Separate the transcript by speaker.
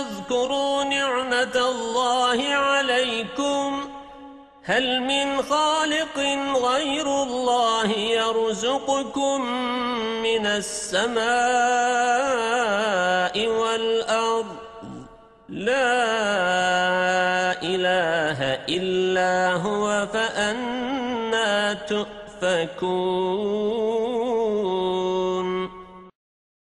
Speaker 1: اذكروا نعمة الله عليكم هل من خالق غير الله يرزقكم من السماء والأرض؟ لا إله إلا هو فأنا تؤفكون.